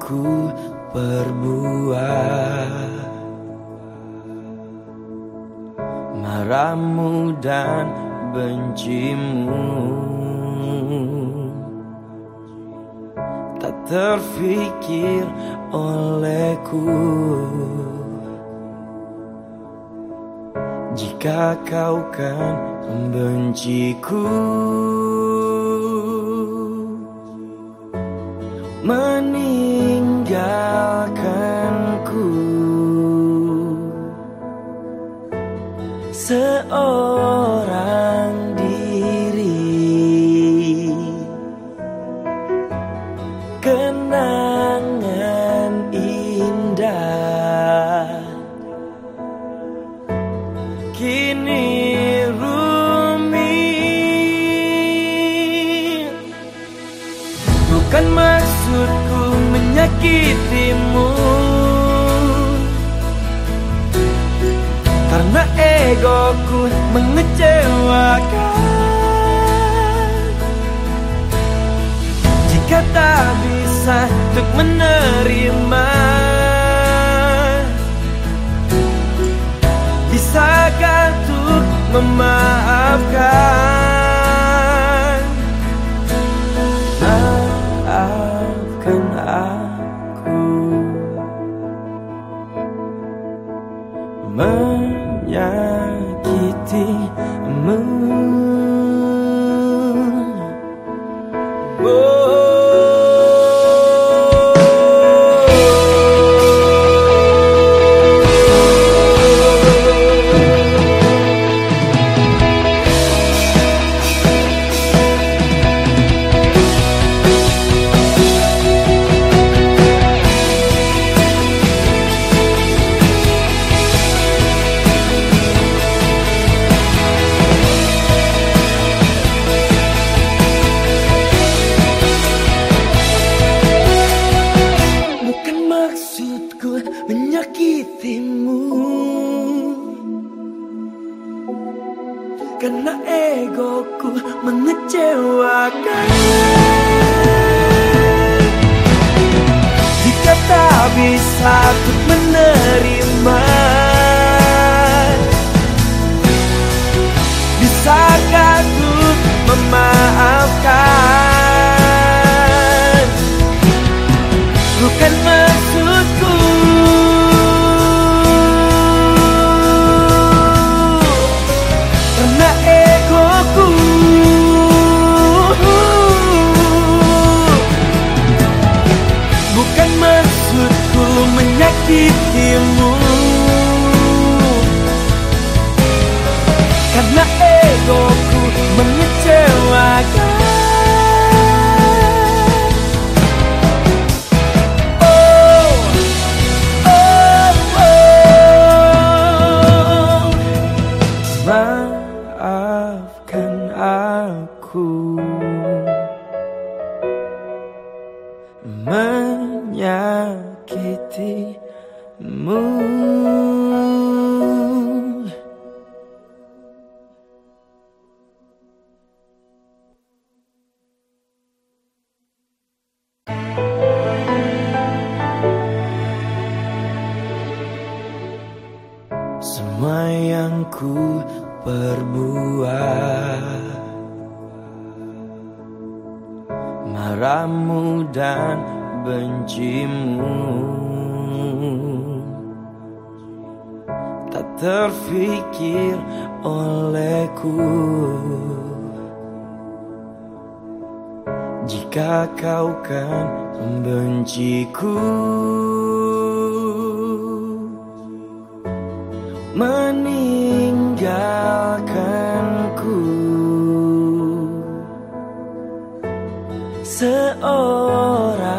ku perbuat. Marahmu dan bencimu Tak terfikir olehku. Jika kau kan membenciku meninggalkanku. Seorang bukan maksudku menyakitimu. Karena egoku mengecewakan. Jika tak bisa untuk menerima. Bisakah untuk memaafkan maksudku menyakitimu. Karena egoku mengecewakan. Jika tak bisa untuk menerima Bisakah Maafkan aku menyakitimu. Semua yang ku perbuat Marahmu dan bencimu Tak terfikir olehku. Jika kau kan membenciku 세월아